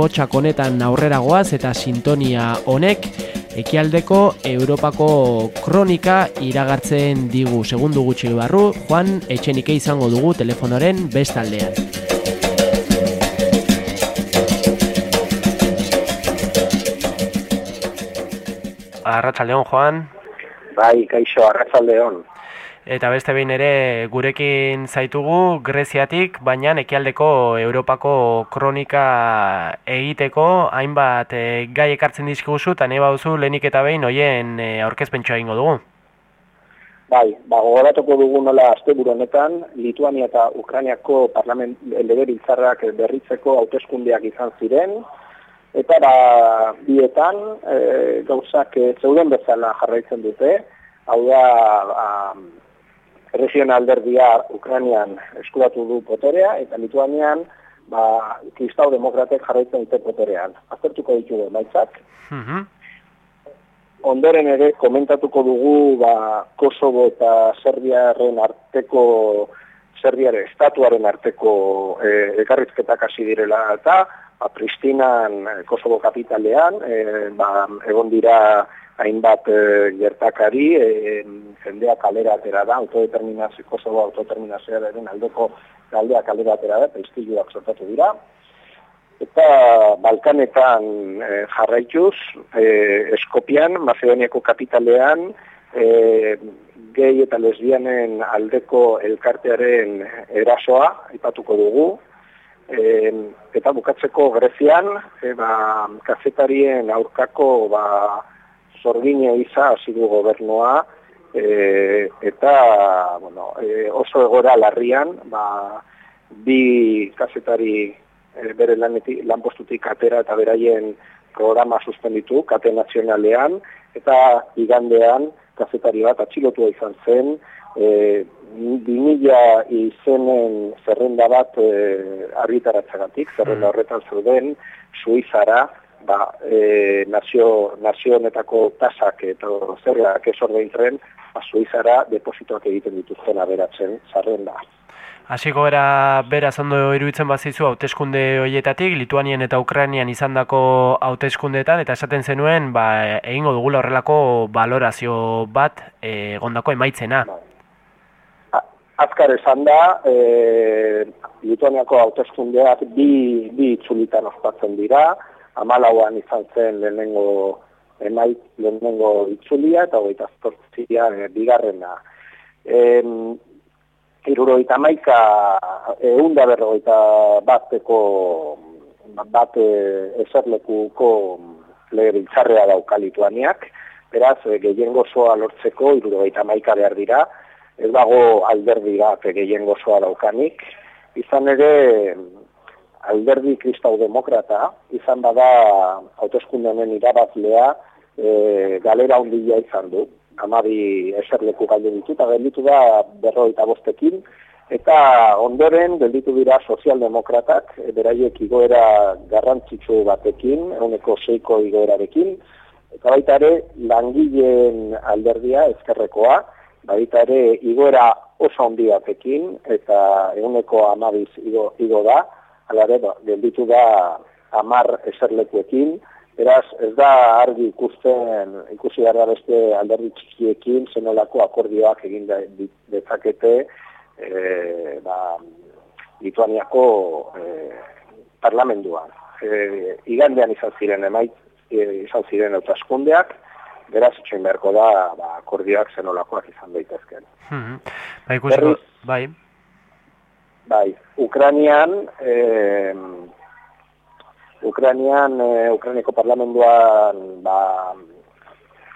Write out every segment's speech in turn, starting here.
ahotsak honetan aurrera goaz eta sintonia honek ekialdeko Europako kronika iragartzen digu segundu gutxi barru Juan Etxenike izango dugu telefonoren bestaldean. Arratsaldeon Joan. Bai, kaixo Arratsaldeon. Eta beste behin ere gurekin zaitugu Greziatik, baina ekialdeko Europako kronika egiteko hainbat e, gai ekartzen dizkiguzu eta nahi baduzu lehenik eta behin hoien e, aurkezpentsoa egingo dugu. Bai, ba, gogoratuko dugu nola asteburu honetan, Lituania eta Ukrainiako parlament legebiltzarrak berritzeko hauteskundeak izan ziren, eta ba, bietan e, gauzak zeuden bezala jarraitzen dute, hau da regional alderdia Ukrainian eskuratu du poterea, eta Lituanian ba, kristau demokratek jarraitzen dute poterean. Aztertuko ditugu maitzak. Mm Ondoren ere komentatuko dugu ba, Kosovo eta Serbiaren arteko Serbiaren estatuaren arteko e, ekarrizketak hasi direla eta ba, Pristinan, eh, Kosovo kapitalean, e, ba, egon dira hainbat e, gertakari, e, jendea kalera atera da, autodeterminazio, Kosovo autodeterminazioa den aldeko galdea kalera atera da, prestigiuak sortatu dira. Eta Balkanetan e, jarraituz, e, Eskopian, Macedoniako kapitalean, e, gehi eta lesbianen aldeko elkartearen erasoa, aipatuko dugu, E, eta bukatzeko Grezian, e, ba, kazetarien aurkako ba, zorgine iza hasi du gobernua, e, eta bueno, e, oso egora larrian, ba, bi kazetari e, bere lanetik, lanpostutik atera eta beraien programa suspenditu, kate nazionalean, eta igandean kazetari bat atxilotua izan zen, e, bimila izenen zerrenda bat e, argitaratzagatik, zerrenda mm. horretan zuden, Suizara, ba, e, nazio, nazio honetako tasak eta zerrak ez ordeintren, ba, Suizara depositoak egiten dituzten aberatzen zerrenda. Hasiko era beraz ondo iruditzen bazizu hauteskunde hoietatik Lituanian eta Ukrainian izandako hauteskundeetan eta esaten zenuen ba egingo dugula horrelako valorazio bat egondako emaitzena. Bai azkar esan da, e, Lituaniako hauteskundeak bi, bi itzulitan ospatzen dira, amalauan izan zen lehenengo emait lehenengo itzulia eta hogeita zortzia e, bigarrena. E, Irurogeita maika egun da berrogeita bateko bat e, eserlekuko legebiltzarrea dauka Lituaniak, beraz, e, gehiengo zoa lortzeko irurogeita maika behar dira, ez dago alderdi bat gehien gozoa daukanik, izan ere alderdi kristau demokrata, izan bada hauteskundenen irabazlea e, galera ondila izan du, amabi eserleku galde ditu, eta gelditu da berroita bostekin, eta ondoren gelditu dira sozialdemokratak, e, beraiek igoera garrantzitsu batekin, eguneko seiko igoerarekin, eta baita ere langileen alderdia ezkerrekoa, baita ere igoera oso handi batekin eta eguneko amabiz igo, igo da, alare, ba, gelditu da amar eserlekuekin, beraz ez da argi ikusten, ikusi gara beste alderdi txikiekin, zenolako akordioak egin da, dezakete e, ba, Lituaniako e, parlamentuan. E, igandean izan ziren emait, e, izan ziren eutaskundeak, beraz itxoin beharko da ba, akordioak zenolakoak izan daitezken. Mm Bai, ikusiko, bai. Bai, Ukranian, eh, Ukranian, eh, Ukrainiko parlamentuan, ba,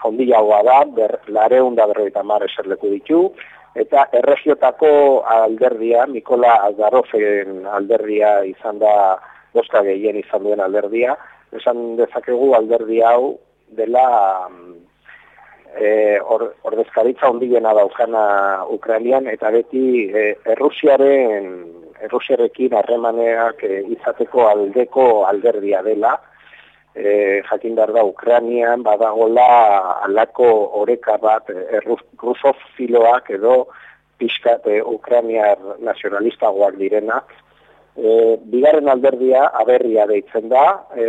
hondiagoa da, ber, lareun berroita mar eserleku ditu, eta erregiotako alderdia, Nikola Azarofen alderdia izan da, boska gehien izan duen alderdia, esan dezakegu alderdi hau dela e, or, ordezkaritza ondiena daukana Ukrainian eta beti e, Errusiaren Errusiarekin harremaneak e, izateko aldeko alderdia dela. E, jakin behar da Ukrainian badagola alako oreka bat e, rusofiloak edo pixkat e, Ukrainiar nazionalistagoak direnak. E, bigarren alderdia aberria deitzen da, e,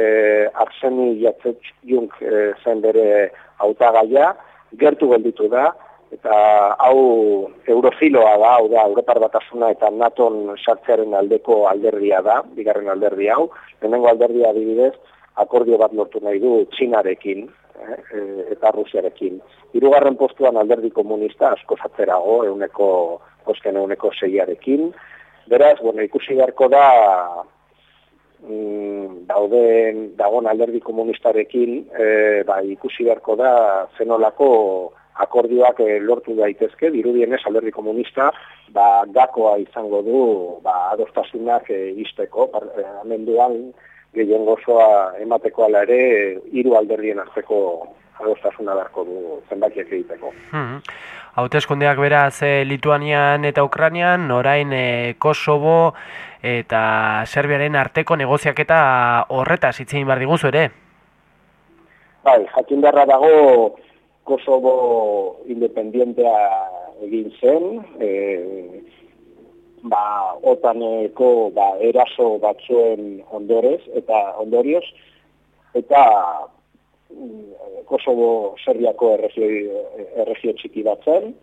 arseni jatzet junk e, zen bere autagaia, gertu gelditu da, eta hau eurofiloa da, hau da, Europar Batasuna eta Naton sartzearen aldeko alderdia da, bigarren alderdia hau, lehenengo alderdia adibidez, akordio bat lortu nahi du Txinarekin eh, eta Rusiarekin. Hirugarren postuan alderdi komunista asko zatzerago, euneko, posken euneko seiarekin, Beraz, bueno, ikusi beharko da mm, dauden dagon alderdi komunistarekin e, ba, ikusi beharko da zenolako akordioak e, lortu daitezke, dirudienez alderdi komunista ba, gakoa izango du ba, adostasunak e, izteko, e, amenduan gehien gozoa emateko ala ere hiru alderdien arteko adostasuna beharko du zenbakiak egiteko. Hmm. Hauteskundeak beraz e, Lituanian eta Ukrainian, orain e, Kosovo eta Serbiaren arteko negoziaketa horretaz hitzein bar diguzu ere? Bai, jakin beharra dago Kosovo independientea egin zen, e, ba, otaneko ba, eraso batzuen ondorez, eta ondorioz, eta Kosovo Serbiako erregio, erregio txiki batzen,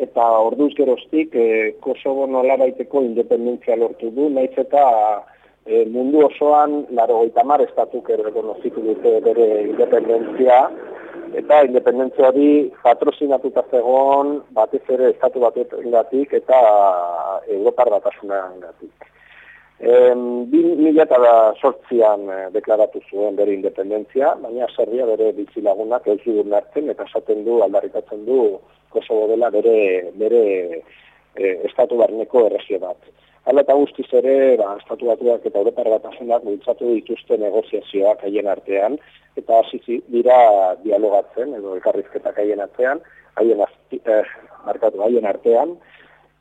eta orduz geroztik eh, Kosovo nola baiteko independentzia lortu du, naiz eta eh, mundu osoan laro gaita mar estatuk errekonozitu dute bere independentzia, eta independentzia hori patrozinatuta zegoen batez ere estatu batetik eta Europar batasunan gatik. Eta sortzian eh, deklaratu zuen bere independentzia, baina Serbia bere bizilagunak ez du nartzen eta esaten du, aldarrikatzen du Kosovo dela bere, bere e, estatu barneko erregio bat. Hala eta guztiz ere, ba, estatu batuak eta Europar bat bultzatu dituzte negoziazioak haien artean, eta hasi dira dialogatzen, edo elkarrizketak haien artean, haien, eh, markatu haien artean,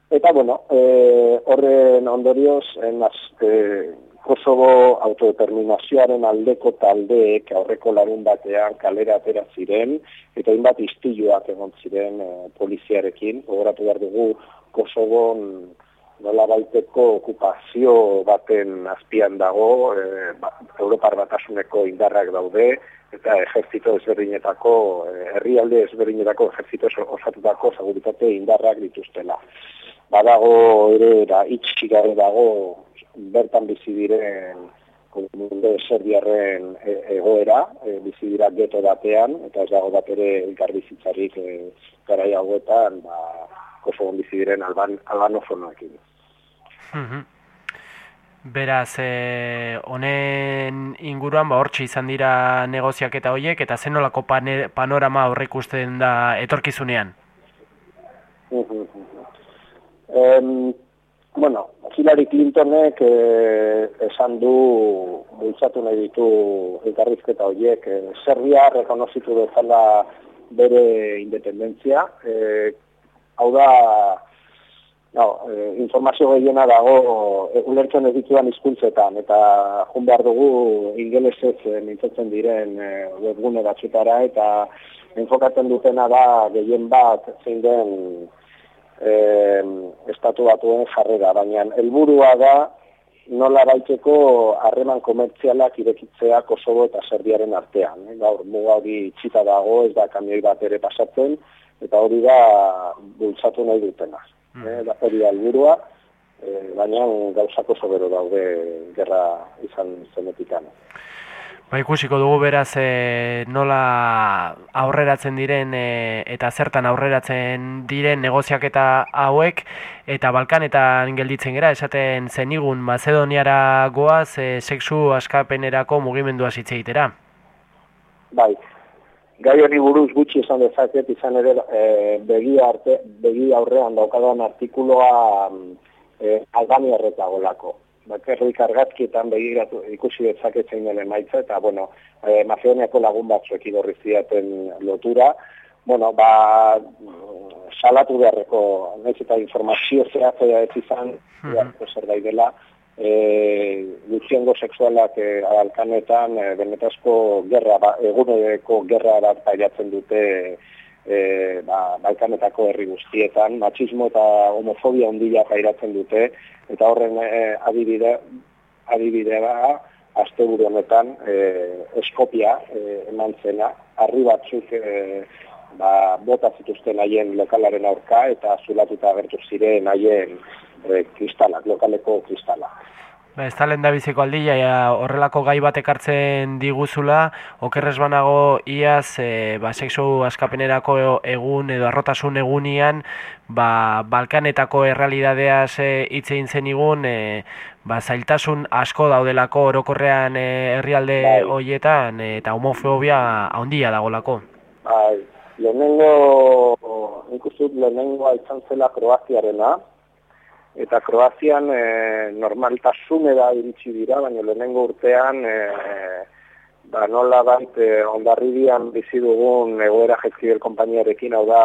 Eta, bueno, e, horren ondorioz, en az, e, Kosovo autodeterminazioaren aldeko taldeek aurreko larun batean kalera atera ziren, eta inbat istiluak egon ziren e, poliziarekin, ogoratu behar dugu Kosovo nola baiteko okupazio baten azpian dago, e, ba, Europar batasuneko indarrak daude, eta ejertzito ezberdinetako, e, herrialde ezberdinetako ejertzito osatutako seguritate indarrak dituztela badago ere da itxi dago bertan bizi diren komunde serbiarren e, egoera, e, bizi dira geto batean, eta ez dago bat ere elkar bizitzarik e, garai hauetan, ba, koso bizi diren alban, albanofonoekin. Mm Beraz, e, honen inguruan, ba, hortxe izan dira negoziak eta hoiek, eta zenolako panorama horrek usten da etorkizunean? Um, bueno, Hillary Clintonek eh, esan du bultzatu nahi ditu elkarrizketa horiek eh, Serbia rekonozitu bezala bere independentzia. Eh, hau da no, eh, informazio gehiena dago eh, ulertzen ez dituan hizkuntzetan eta jun behar dugu ingelesez eh, mintzatzen diren eh, webgune batzutara eta enfokatzen dutena da gehien bat zein den eh, estatu batuen jarrera, baina helburua da nola baiteko harreman komertzialak irekitzea Kosovo eta Serbiaren artean. Eh? Gaur muga hori itxita dago, ez da kamioi bat ere pasatzen, eta hori da bultzatu nahi dutena. Mm. Eh? Da hori da helburua, eh, baina gauzako sobero daude gerra izan zenetikan. Ba, ikusiko dugu beraz e, nola aurreratzen diren e, eta zertan aurreratzen diren negoziak eta hauek eta Balkanetan gelditzen gera esaten zenigun Macedoniara goaz e, sexu askapenerako mugimendua zitze egitera. Bai, gai hori buruz gutxi esan dezaket izan ere e, begi, arte, begi aurrean daukadan artikuloa e, Albaniarretagolako bakarrik argazkietan begiratu ikusi dezaketzen den emaitza eta bueno, eh, Macedoniako lagun batzuek idorri ziaten lotura. Bueno, ba salatu beharreko naiz eta informazio zehatzea ez izan, mm -hmm. zer dela, eh gutxiengo sexualak eh, alkanetan eh, benetazko gerra ba, eguneko gerra bat paiatzen dute e, ba, balkanetako herri guztietan, matxismo eta homofobia ondila pairatzen dute, eta horren e, adibide, adibide da, azte honetan, e, eskopia e, eman zena, harri batzuk e, ba, bota zituzten haien lokalaren aurka, eta zulatuta agertu ziren haien e, kristalak, lokaleko kristalak. Ba, ez talen da biziko aldi, horrelako gai bat ekartzen diguzula, okerrez banago iaz, e, ba, seksu askapenerako egun edo arrotasun egunian, ba, Balkanetako errealidadeaz e, hitzein zen igun, e, ba, zailtasun asko daudelako orokorrean e, herrialde bai. hoietan, e, eta homofobia handia dagolako. Bai, lehenengo, nik lehenengo izan zela Kroaziarena, eta Kroazian e, normaltasune da iritsi dira, baina lehenengo urtean e, ba, nola bait e, ondarribian bizi dugun egoera jetzibel kompainiarekin hau da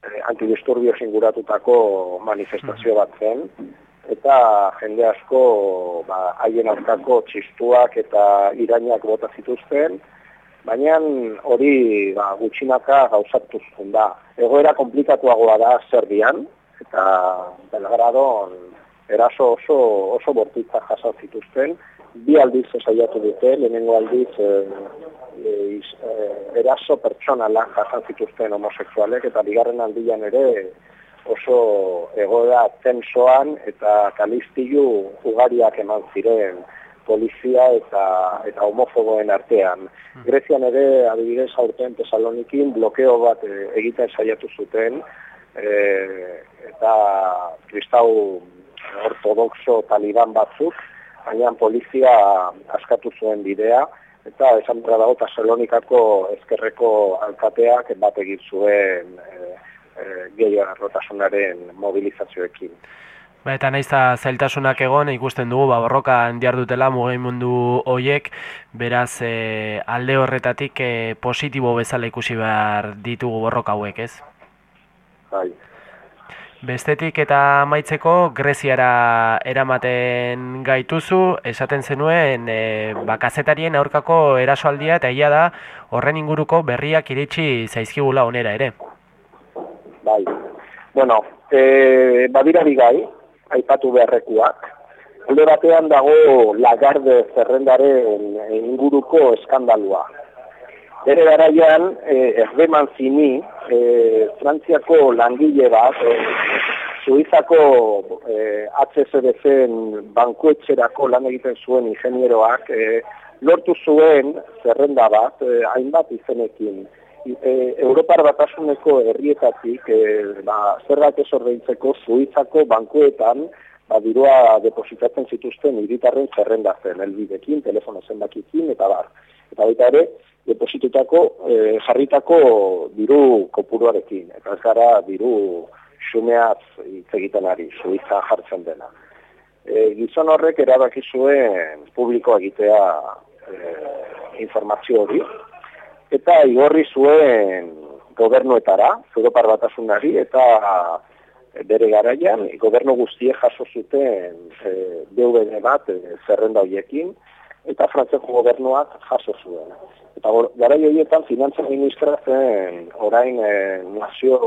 e, antidisturbio singuratutako manifestazio bat zen. Eta jende asko ba, haien aurkako txistuak eta irainak bota zituzten. Baina hori ba, gutxinaka gauzatu zuen da. Egoera komplikatuagoa da Serbian, eta Belgradon eraso oso oso bortitza jaso zituzten bi aldiz saiatu dute lehenengo aldiz e, e, eraso pertsonala jasan zituzten homosexualek eta bigarren aldian ere oso egoera tensoan eta kalistilu ugariak eman ziren polizia eta eta homofoboen artean. Hmm. Grezian ere adibidez aurten Tesalonikin blokeo bat egiten saiatu zuten e, eta kristau ortodoxo taliban batzuk, baina polizia askatu zuen bidea, eta esan bera dago Tasalonikako ezkerreko alkateak bat egin zuen e, e, arrotasunaren mobilizazioekin. Ba, eta nahiz zailtasunak egon, ikusten dugu, ba, borroka handiar dutela mugein mundu hoiek, beraz e, alde horretatik e, positibo bezala ikusi behar ditugu borroka hauek, ez? Bai. Bestetik eta maitzeko Greziara eramaten gaituzu, esaten zenuen e, bakazetarien aurkako erasoaldia eta ia da horren inguruko berriak iritsi zaizkigula onera ere. Bai, bueno, e, badira bigai, aipatu beharrekuak. Alde batean dago lagarde zerrendaren inguruko eskandalua. Bere garaian, eh, erdeman zini, eh, Frantziako langile bat, eh, Suizako eh, HSBC-en bankuetxerako lan egiten zuen ingenieroak, eh, lortu zuen zerrenda bat, eh, hainbat izenekin. E, Europar batasuneko herrietatik, eh, ba, zerrak ez ordeintzeko Suizako bankuetan, ba, dirua depositatzen zituzten hiritarren zerrenda zen, elbidekin, telefono zenbakikin, eta bar. Eta baita ere, depositutako e, jarritako diru kopuruarekin. Eta ez gara diru xumeaz hitz egiten ari, suiza jartzen dena. E, gizon horrek erabaki zuen publiko egitea e, informazio hori, eta igorri zuen gobernuetara, Europar batasunari, eta bere garaian, gobernu guztie jaso zuten e, DVD bat e, zerrenda horiekin, eta frantzeko gobernuak jaso zuen. Eta gara horietan finantza ministra zen orain e, nazio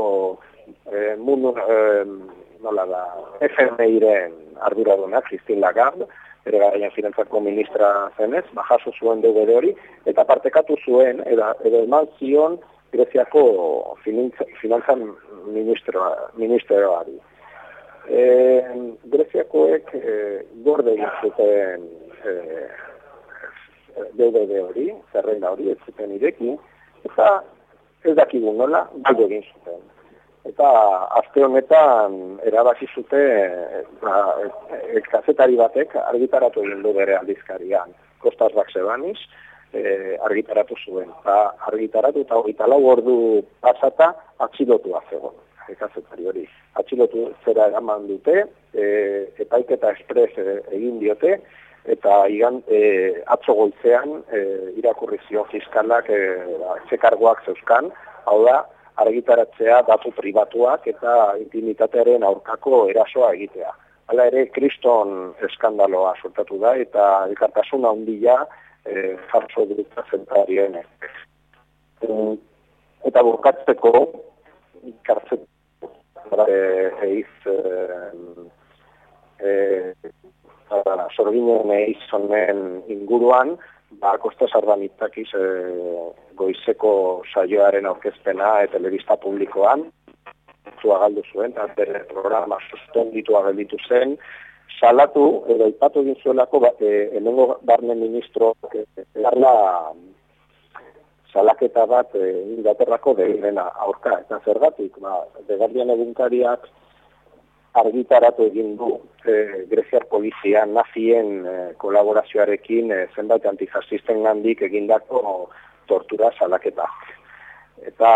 e, mundu e, nola da FMI-ren arduraduna, Christine Lagarde, ere garaian finantzako ministra zenez, bajaso zuen DVD hori, eta partekatu zuen, edo, edo eman zion Greziako finantza ministroari. E, Greziakoek e, gorde egin zuten e, DVD hori, zerrenda hori, ez zuten ireki, eta ez dakigun nola, galdu egin zuten. Eta aste honetan erabaki zute ba, kazetari batek argitaratu egin du bere aldizkarian. Kostas Baksebaniz e, argitaratu zuen. Eta argitaratu eta hori talau ordu pasata atxilotu azegon. Kazetari hori. Atxilotu zera eraman dute, e, epaiketa espres e, egin diote, eta igan e, atzo goizean e, irakurri zion fiskalak e, ba, zeuzkan, hau da, argitaratzea datu pribatuak eta intimitatearen aurkako erasoa egitea. Hala ere, kriston eskandaloa sortatu da eta elkartasuna handia e, jartzo dut zentarien. E, eta bukatzeko, ikartzen e, eiz e, sorginen eiz honen inguruan, ba, Kosta Sardanitakiz e, goizeko saioaren aurkezpena e, telebista publikoan, zua galdu zuen, eta bere programa sustenditu gelditu zen, salatu, edo ipatu egin zuelako, ba, e, emengo barne ministro, e, salaketa bat e, Inglaterrako dena aurka. Eta zergatik ba de Guardian egunkariak argitaratu egin du e, Greziar polizia nazien e, kolaborazioarekin e, zenbait antifascisten gandik egindako tortura salaketa eta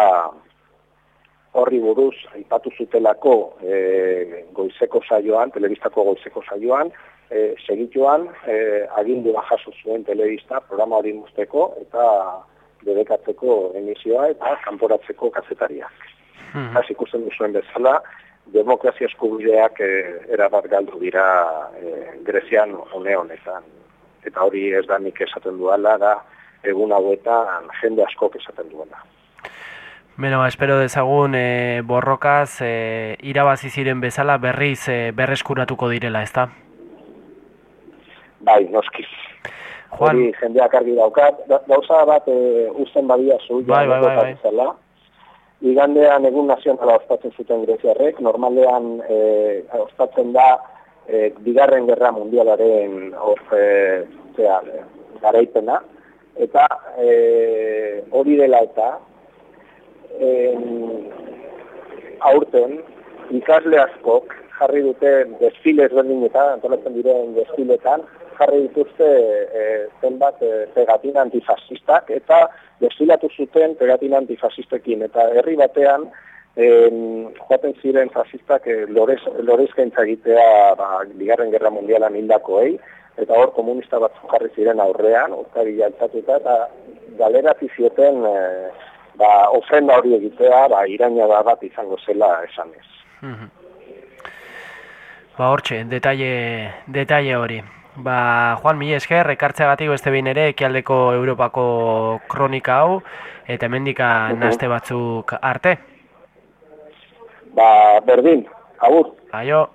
horri buruz aipatu zutelako e, goizeko saioan telebistako goizeko saioan e, segituan e, agindu jaso zuen telebista programa hori muzteko eta debekatzeko emisioa eta kanporatzeko kazetaria. Hmm. Hasi ikusten duzuen bezala, demokrazia eskubideak e, erabat galdu dira e, Grezian one honetan. Eta hori ez da nik esaten duela, da egun hauetan jende askok esaten duela. Beno, espero dezagun e, borrokaz e, irabazi ziren bezala berriz e, berreskuratuko direla, ezta? Bai, noskiz. Juan. Hori jendeak argi daukat. Gauza bat e, usten badia zu. Bai, bai, bai, bai. Igandean egun nazionala ospatzen zuten greziarrek. Normalean e, ospatzen da e, bigarren gerra mundialaren hor e, zea, garaipena. Eta e, hori dela eta e, aurten ikasle askok jarri dute desfile ezberdinetan, antolatzen diren desfiletan, jarri dituzte e, zenbat e, pegatina antifasistak eta desfilatu zuten pegatina antifasistekin eta herri batean e, joaten ziren fasistak e, lorez, lorezkaintza egitea ba, bigarren gerra mundialan hildakoei eta hor komunista bat jarri ziren aurrean, urkari jaltzatuta eta galerati zioten e, ba, ofrenda hori egitea ba, iraina da bat izango zela esanez. Mm Ba hortxe, detaile, detaile hori. Ba, Juan, mi esker, ekartzeagatik beste behin ere, ekialdeko Europako kronika hau, eta hemendika naste batzuk arte. Ba, berdin, agur. Aio.